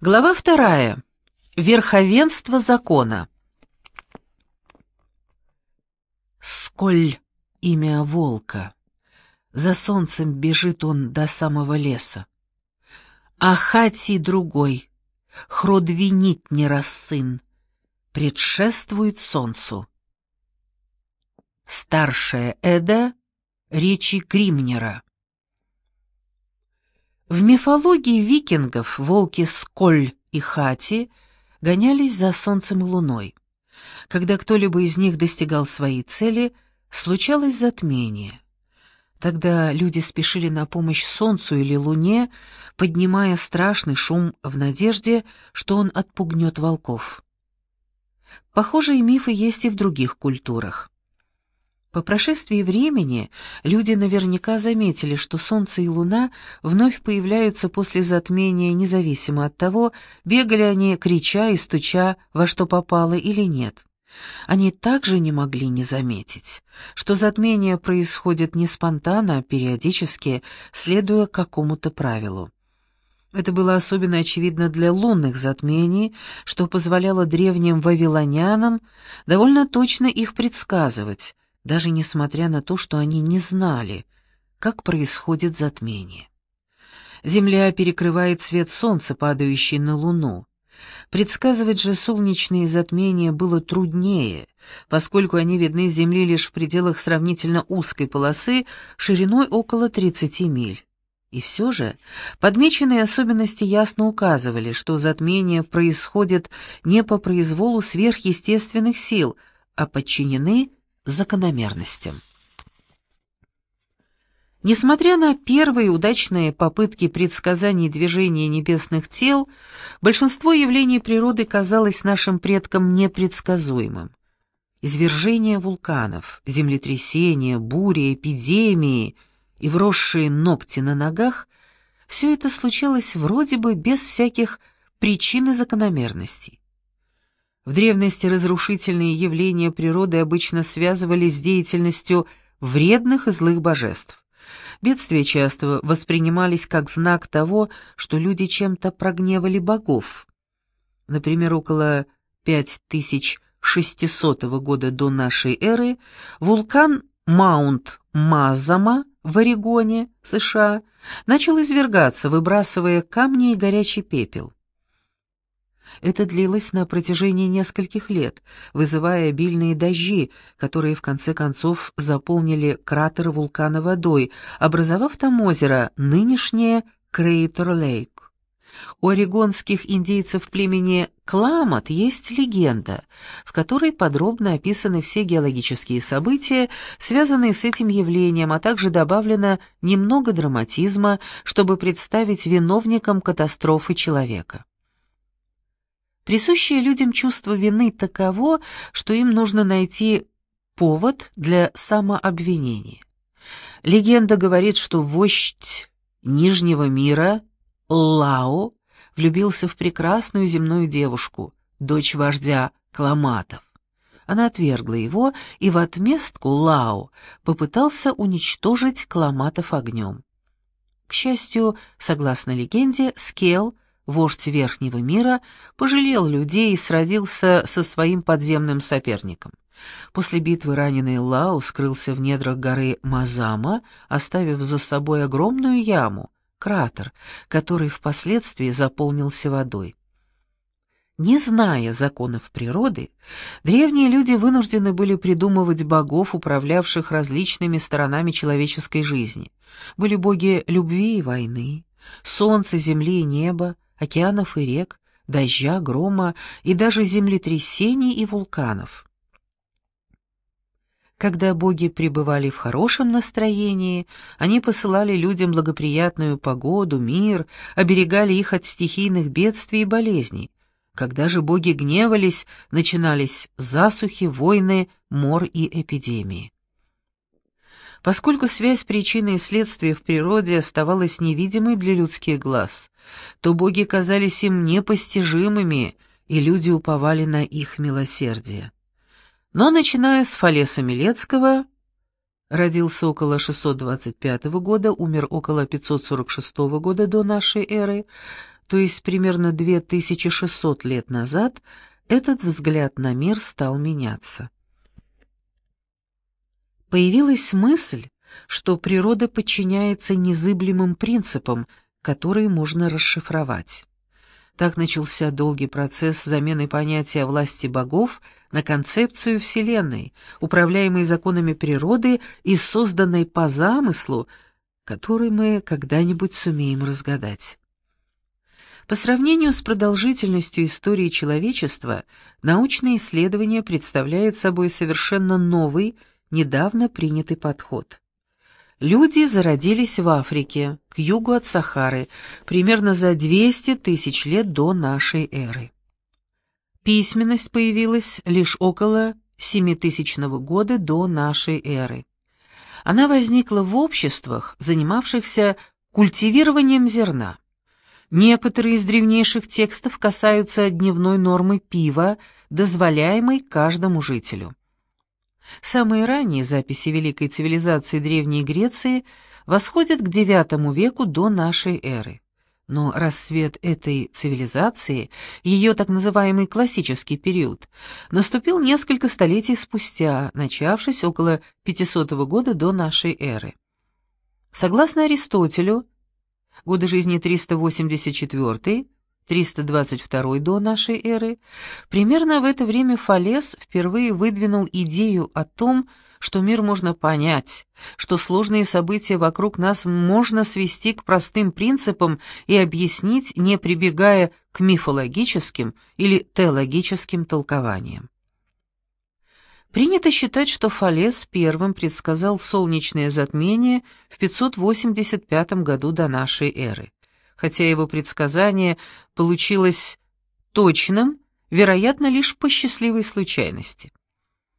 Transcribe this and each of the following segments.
Глава вторая. Верховенство закона. Сколь имя волка. За солнцем бежит он до самого леса. А хати другой, хродвинит не раз сын, предшествует солнцу. Старшая Эда, речи Кримнера. В мифологии викингов волки Сколь и Хати гонялись за солнцем и луной. Когда кто-либо из них достигал своей цели, случалось затмение. Тогда люди спешили на помощь солнцу или луне, поднимая страшный шум в надежде, что он отпугнет волков. Похожие мифы есть и в других культурах. По прошествии времени люди наверняка заметили, что Солнце и Луна вновь появляются после затмения, независимо от того, бегали они, крича и стуча, во что попало или нет. Они также не могли не заметить, что затмение происходит не спонтанно, а периодически, следуя какому-то правилу. Это было особенно очевидно для лунных затмений, что позволяло древним вавилонянам довольно точно их предсказывать, даже несмотря на то, что они не знали, как происходит затмение. Земля перекрывает свет солнца, падающий на Луну. Предсказывать же солнечные затмения было труднее, поскольку они видны с Земли лишь в пределах сравнительно узкой полосы шириной около 30 миль. И все же подмеченные особенности ясно указывали, что затмения происходят не по произволу сверхъестественных сил, а подчинены закономерностям. Несмотря на первые удачные попытки предсказания движения небесных тел, большинство явлений природы казалось нашим предкам непредсказуемым. Извержения вулканов, землетрясения, бури, эпидемии и вросшие ногти на ногах – все это случалось вроде бы без всяких причин и закономерностей. В древности разрушительные явления природы обычно связывались с деятельностью вредных и злых божеств. Бедствия часто воспринимались как знак того, что люди чем-то прогневали богов. Например, около 5600 года до нашей эры вулкан Маунт Мазама в Орегоне, США, начал извергаться, выбрасывая камни и горячий пепел. Это длилось на протяжении нескольких лет, вызывая обильные дожди, которые в конце концов заполнили кратер вулкана водой, образовав там озеро, нынешнее Крейтор-Лейк. У орегонских индейцев племени Кламат есть легенда, в которой подробно описаны все геологические события, связанные с этим явлением, а также добавлено немного драматизма, чтобы представить виновником катастрофы человека. Присущее людям чувство вины таково, что им нужно найти повод для самообвинения. Легенда говорит, что вождь Нижнего мира, Лао, влюбился в прекрасную земную девушку, дочь вождя Кламатов. Она отвергла его, и в отместку Лао попытался уничтожить Кламатов огнем. К счастью, согласно легенде, Скел — вождь Верхнего мира, пожалел людей и сразился со своим подземным соперником. После битвы раненый Лао скрылся в недрах горы Мазама, оставив за собой огромную яму, кратер, который впоследствии заполнился водой. Не зная законов природы, древние люди вынуждены были придумывать богов, управлявших различными сторонами человеческой жизни. Были боги любви и войны, солнца, земли и неба, океанов и рек, дождя, грома и даже землетрясений и вулканов. Когда боги пребывали в хорошем настроении, они посылали людям благоприятную погоду, мир, оберегали их от стихийных бедствий и болезней. Когда же боги гневались, начинались засухи, войны, мор и эпидемии. Поскольку связь причины и следствия в природе оставалась невидимой для людских глаз, то боги казались им непостижимыми, и люди уповали на их милосердие. Но начиная с Фалеса Милецкого, родился около 625 года, умер около 546 года до нашей эры, то есть примерно 2600 лет назад, этот взгляд на мир стал меняться. Появилась мысль, что природа подчиняется незыблемым принципам, которые можно расшифровать. Так начался долгий процесс замены понятия власти богов на концепцию Вселенной, управляемой законами природы и созданной по замыслу, который мы когда-нибудь сумеем разгадать. По сравнению с продолжительностью истории человечества, научное исследование представляет собой совершенно новый, недавно принятый подход. Люди зародились в Африке, к югу от Сахары, примерно за 200 тысяч лет до нашей эры. Письменность появилась лишь около 7000 года до нашей эры. Она возникла в обществах, занимавшихся культивированием зерна. Некоторые из древнейших текстов касаются дневной нормы пива, дозволяемой каждому жителю. Самые ранние записи великой цивилизации Древней Греции восходят к IX веку до нашей эры. Но рассвет этой цивилизации, ее так называемый классический период, наступил несколько столетий спустя, начавшись около 500 года до нашей эры. Согласно Аристотелю, годы жизни 384-322 до нашей эры, примерно в это время Фалес впервые выдвинул идею о том, что мир можно понять, что сложные события вокруг нас можно свести к простым принципам и объяснить, не прибегая к мифологическим или теологическим толкованиям. Принято считать, что Фалес первым предсказал солнечное затмение в 585 году до нашей эры. Хотя его предсказание получилось точным, вероятно, лишь по счастливой случайности.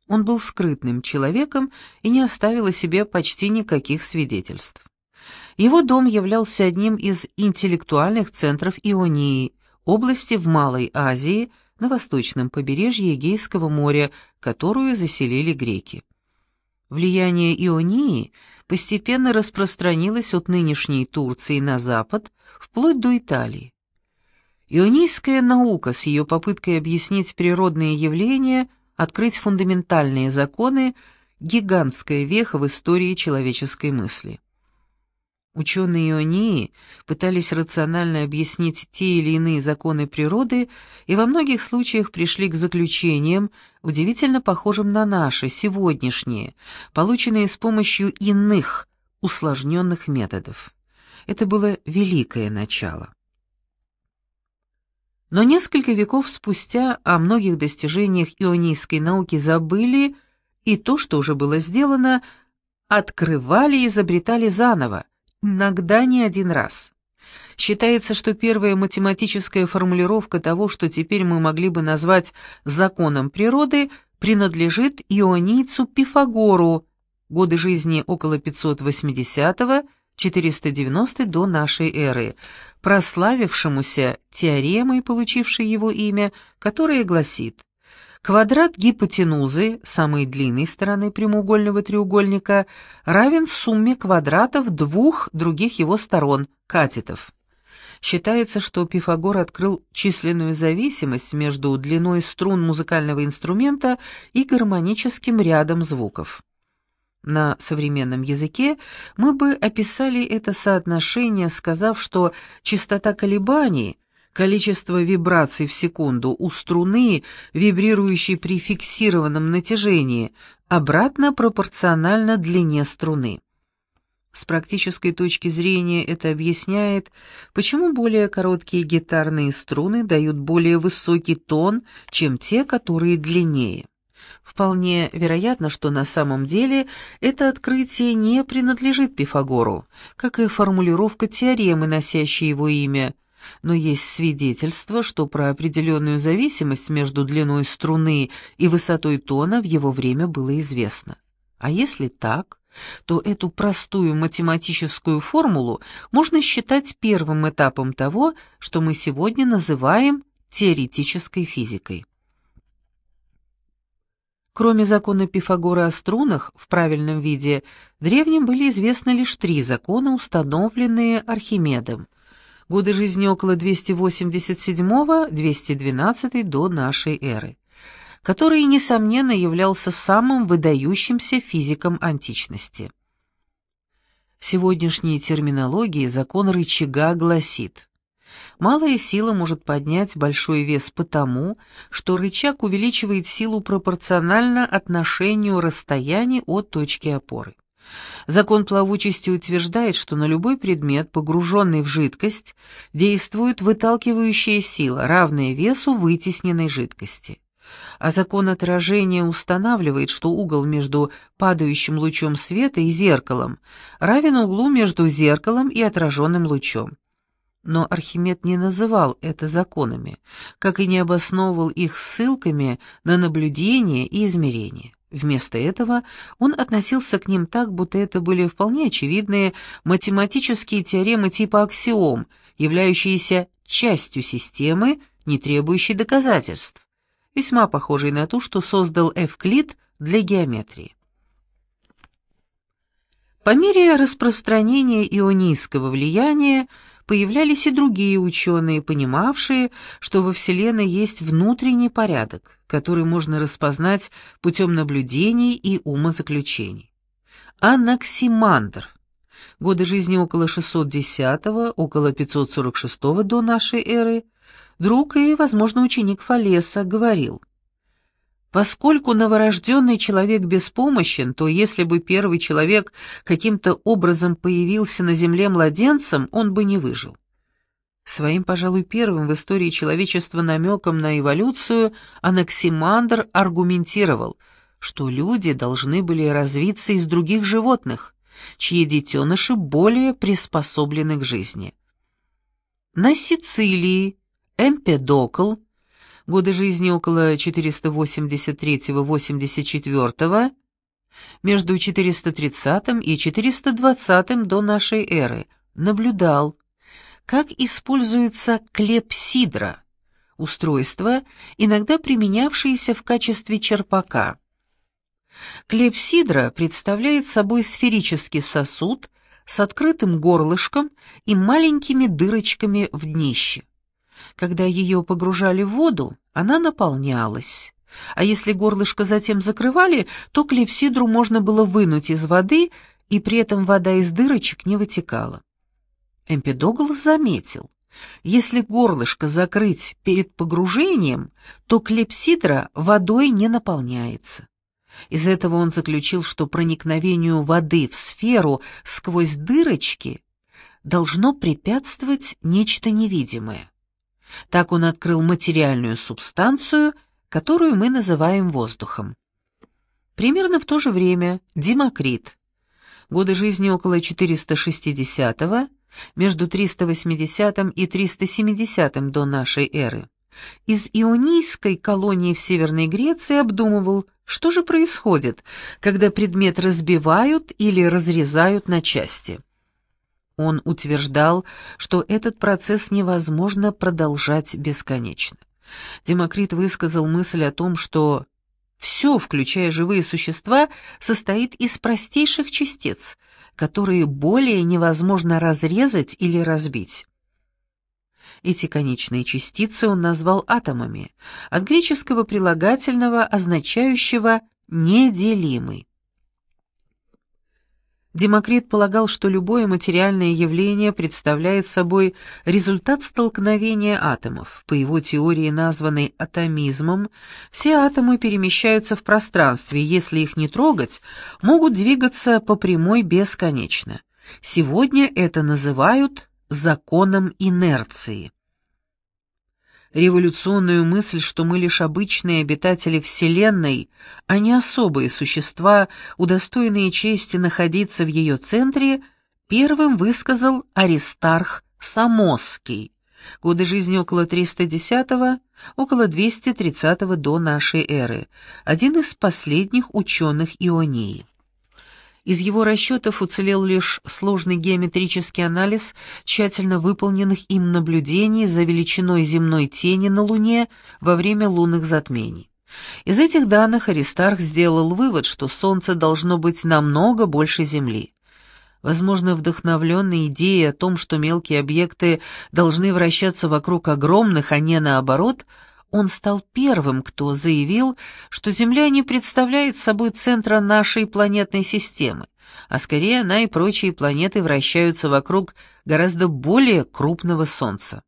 Он был скрытным человеком и не оставил о себе почти никаких свидетельств. Его дом являлся одним из интеллектуальных центров Ионии, области в Малой Азии – на восточном побережье Эгейского моря, которую заселили греки. Влияние Ионии постепенно распространилось от нынешней Турции на запад, вплоть до Италии. Ионийская наука с ее попыткой объяснить природные явления, открыть фундаментальные законы – гигантская веха в истории человеческой мысли. Ученые Ионии пытались рационально объяснить те или иные законы природы и во многих случаях пришли к заключениям, удивительно похожим на наши, сегодняшние, полученные с помощью иных, усложненных методов. Это было великое начало. Но несколько веков спустя о многих достижениях ионийской науки забыли, и то, что уже было сделано, открывали и изобретали заново, Иногда не один раз. Считается, что первая математическая формулировка того, что теперь мы могли бы назвать законом природы, принадлежит ионийцу Пифагору, годы жизни около 580-490 до нашей эры, прославившемуся теоремой, получившей его имя, которая гласит Квадрат гипотенузы, самой длинной стороны прямоугольного треугольника, равен сумме квадратов двух других его сторон, катетов. Считается, что Пифагор открыл численную зависимость между длиной струн музыкального инструмента и гармоническим рядом звуков. На современном языке мы бы описали это соотношение, сказав, что частота колебаний – Количество вибраций в секунду у струны, вибрирующей при фиксированном натяжении, обратно пропорционально длине струны. С практической точки зрения это объясняет, почему более короткие гитарные струны дают более высокий тон, чем те, которые длиннее. Вполне вероятно, что на самом деле это открытие не принадлежит Пифагору, как и формулировка теоремы, носящей его имя – но есть свидетельство, что про определенную зависимость между длиной струны и высотой тона в его время было известно. А если так, то эту простую математическую формулу можно считать первым этапом того, что мы сегодня называем теоретической физикой. Кроме закона Пифагора о струнах в правильном виде, древним были известны лишь три закона, установленные Архимедом – годы жизни около 287-212 до нашей эры, который, несомненно, являлся самым выдающимся физиком античности. В сегодняшней терминологии закон рычага гласит Малая сила может поднять большой вес потому, что рычаг увеличивает силу пропорционально отношению расстояния от точки опоры. Закон плавучести утверждает, что на любой предмет, погруженный в жидкость, действует выталкивающая сила, равная весу вытесненной жидкости. А закон отражения устанавливает, что угол между падающим лучом света и зеркалом равен углу между зеркалом и отраженным лучом. Но Архимед не называл это законами, как и не обосновывал их ссылками на наблюдение и измерение. Вместо этого он относился к ним так, будто это были вполне очевидные математические теоремы типа аксиом, являющиеся частью системы, не требующей доказательств, весьма похожей на ту, что создал Эвклид для геометрии. По мере распространения ионийского влияния появлялись и другие ученые, понимавшие, что во Вселенной есть внутренний порядок, который можно распознать путем наблюдений и умозаключений. Анаксимандр. Годы жизни около 610-го, около 546 до нашей эры, друг и, возможно, ученик Фалеса, говорил – Поскольку новорожденный человек беспомощен, то если бы первый человек каким-то образом появился на земле младенцем, он бы не выжил. Своим, пожалуй, первым в истории человечества намеком на эволюцию Анаксимандр аргументировал, что люди должны были развиться из других животных, чьи детеныши более приспособлены к жизни. На Сицилии Эмпедокл годы жизни около 483-84, между 430 и 420 до нашей эры, наблюдал, как используется клепсидра, устройство, иногда применявшееся в качестве черпака. Клепсидра представляет собой сферический сосуд с открытым горлышком и маленькими дырочками в днище. Когда ее погружали в воду, она наполнялась. А если горлышко затем закрывали, то клепсидру можно было вынуть из воды, и при этом вода из дырочек не вытекала. Эмпедогл заметил, если горлышко закрыть перед погружением, то клепсидра водой не наполняется. Из этого он заключил, что проникновению воды в сферу сквозь дырочки должно препятствовать нечто невидимое. Так он открыл материальную субстанцию, которую мы называем воздухом. Примерно в то же время Демокрит, годы жизни около 460 между 380 и 370 до нашей эры, из ионийской колонии в Северной Греции обдумывал, что же происходит, когда предмет разбивают или разрезают на части. Он утверждал, что этот процесс невозможно продолжать бесконечно. Демокрит высказал мысль о том, что все, включая живые существа, состоит из простейших частиц, которые более невозможно разрезать или разбить. Эти конечные частицы он назвал атомами, от греческого прилагательного, означающего «неделимый». Демокрит полагал, что любое материальное явление представляет собой результат столкновения атомов. По его теории, названной атомизмом, все атомы перемещаются в пространстве, если их не трогать, могут двигаться по прямой бесконечно. Сегодня это называют законом инерции революционную мысль, что мы лишь обычные обитатели Вселенной, а не особые существа, удостоенные чести находиться в ее центре, первым высказал Аристарх Самосский, годы жизни около 310-го, около 230-го до нашей эры, один из последних ученых Ионии. Из его расчетов уцелел лишь сложный геометрический анализ тщательно выполненных им наблюдений за величиной земной тени на Луне во время лунных затмений. Из этих данных Аристарх сделал вывод, что Солнце должно быть намного больше Земли. Возможно, вдохновленный идеей о том, что мелкие объекты должны вращаться вокруг огромных, а не наоборот, он стал первым, кто заявил, что Земля не представляет собой центра нашей планетной системы, а скорее она и прочие планеты вращаются вокруг гораздо более крупного Солнца.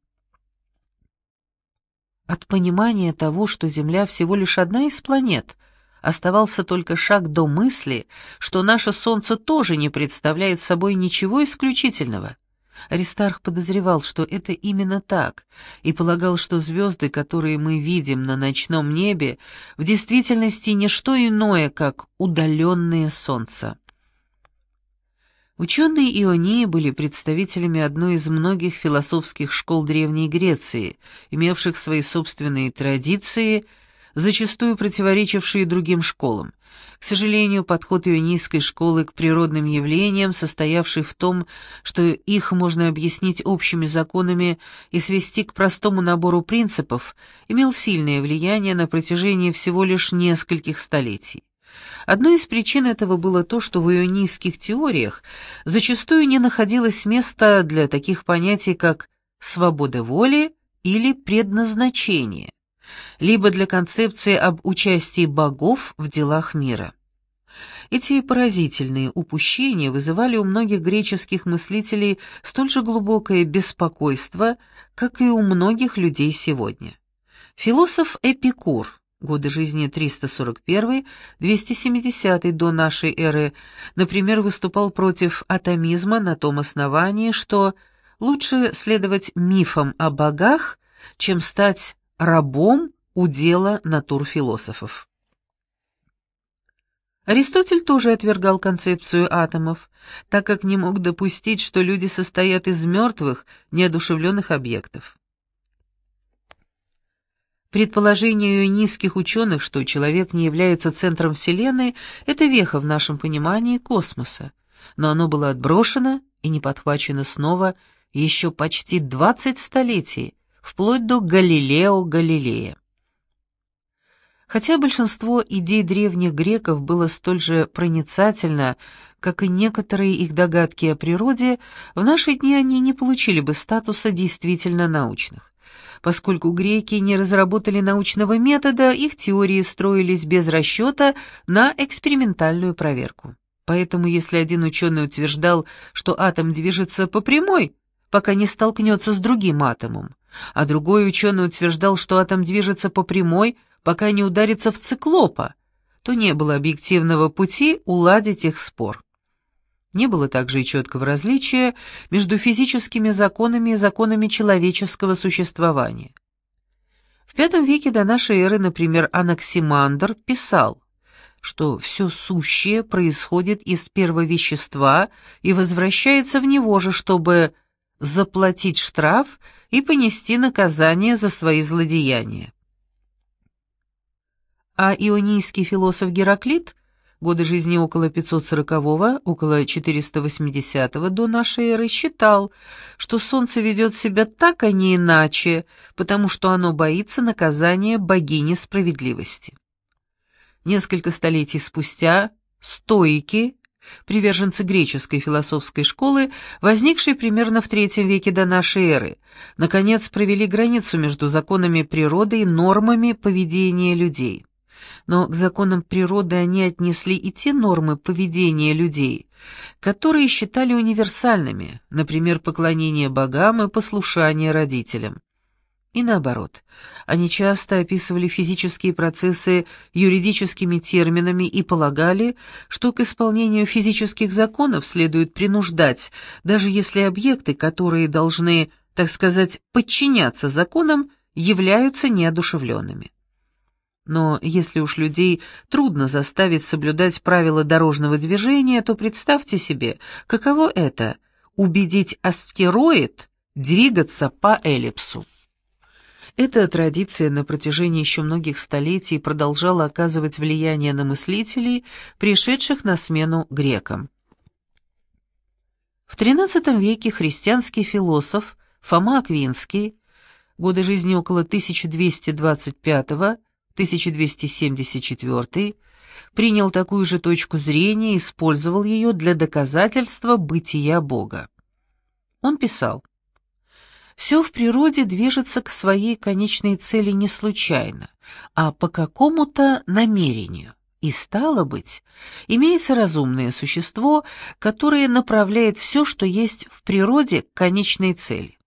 От понимания того, что Земля всего лишь одна из планет, оставался только шаг до мысли, что наше Солнце тоже не представляет собой ничего исключительного. Аристарх подозревал, что это именно так, и полагал, что звезды, которые мы видим на ночном небе, в действительности не что иное, как удаленные Солнца. Ученые Ионии были представителями одной из многих философских школ Древней Греции, имевших свои собственные традиции, зачастую противоречившие другим школам. К сожалению, подход ионийской школы к природным явлениям, состоявший в том, что их можно объяснить общими законами и свести к простому набору принципов, имел сильное влияние на протяжении всего лишь нескольких столетий. Одной из причин этого было то, что в ионийских теориях зачастую не находилось места для таких понятий, как «свобода воли» или «предназначение», либо для концепции об участии богов в делах мира. Эти поразительные упущения вызывали у многих греческих мыслителей столь же глубокое беспокойство, как и у многих людей сегодня. Философ Эпикур – годы жизни 341-270 до нашей эры, например, выступал против атомизма на том основании, что лучше следовать мифам о богах, чем стать рабом удела натурфилософов. Аристотель тоже отвергал концепцию атомов, так как не мог допустить, что люди состоят из мертвых, неодушевленных объектов. Предположение низких ученых, что человек не является центром Вселенной, это веха в нашем понимании космоса, но оно было отброшено и не подхвачено снова еще почти 20 столетий, вплоть до Галилео Галилея. Хотя большинство идей древних греков было столь же проницательно, как и некоторые их догадки о природе, в наши дни они не получили бы статуса действительно научных. Поскольку греки не разработали научного метода, их теории строились без расчета на экспериментальную проверку. Поэтому если один ученый утверждал, что атом движется по прямой, пока не столкнется с другим атомом, а другой ученый утверждал, что атом движется по прямой, пока не ударится в циклопа, то не было объективного пути уладить их спор. Не было также и четкого различия между физическими законами и законами человеческого существования. В V веке до нашей эры, например, Анаксимандр писал, что все сущее происходит из первовещества и возвращается в него же, чтобы заплатить штраф и понести наказание за свои злодеяния. А ионийский философ Гераклит годы жизни около 540-го, около 480-го до нашей эры, считал, что Солнце ведет себя так, а не иначе, потому что оно боится наказания богини справедливости. Несколько столетий спустя стоики, приверженцы греческой философской школы, возникшей примерно в III веке до нашей эры, наконец провели границу между законами природы и нормами поведения людей но к законам природы они отнесли и те нормы поведения людей, которые считали универсальными, например, поклонение богам и послушание родителям. И наоборот, они часто описывали физические процессы юридическими терминами и полагали, что к исполнению физических законов следует принуждать, даже если объекты, которые должны, так сказать, подчиняться законам, являются неодушевленными. Но если уж людей трудно заставить соблюдать правила дорожного движения, то представьте себе, каково это — убедить астероид двигаться по эллипсу. Эта традиция на протяжении еще многих столетий продолжала оказывать влияние на мыслителей, пришедших на смену грекам. В XIII веке христианский философ Фома Аквинский, годы жизни около 1225 года, 1274 принял такую же точку зрения и использовал ее для доказательства бытия Бога. Он писал, «Все в природе движется к своей конечной цели не случайно, а по какому-то намерению. И стало быть, имеется разумное существо, которое направляет все, что есть в природе, к конечной цели.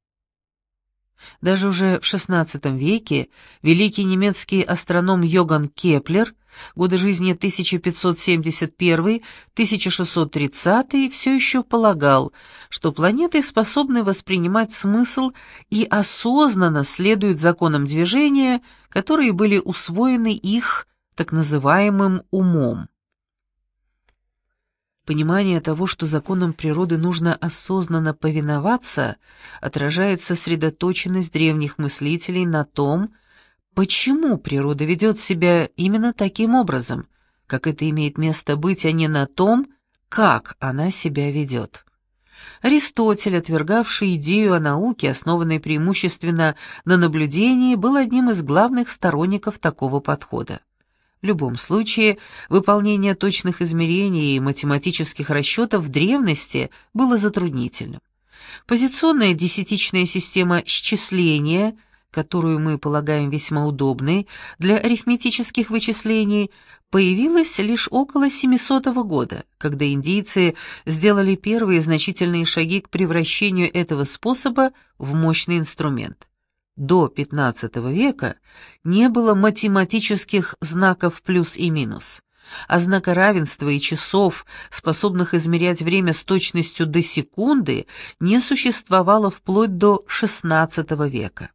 Даже уже в XVI веке великий немецкий астроном Йоган Кеплер, годы жизни 1571-1630, все еще полагал, что планеты способны воспринимать смысл и осознанно следуют законам движения, которые были усвоены их так называемым умом. Понимание того, что законам природы нужно осознанно повиноваться, отражает сосредоточенность древних мыслителей на том, почему природа ведет себя именно таким образом, как это имеет место быть, а не на том, как она себя ведет. Аристотель, отвергавший идею о науке, основанной преимущественно на наблюдении, был одним из главных сторонников такого подхода. В любом случае, выполнение точных измерений и математических расчетов в древности было затруднительным. Позиционная десятичная система счисления, которую мы полагаем весьма удобной для арифметических вычислений, появилась лишь около 700 года, когда индийцы сделали первые значительные шаги к превращению этого способа в мощный инструмент до XV века не было математических знаков плюс и минус, а знака равенства и часов, способных измерять время с точностью до секунды, не существовало вплоть до XVI века.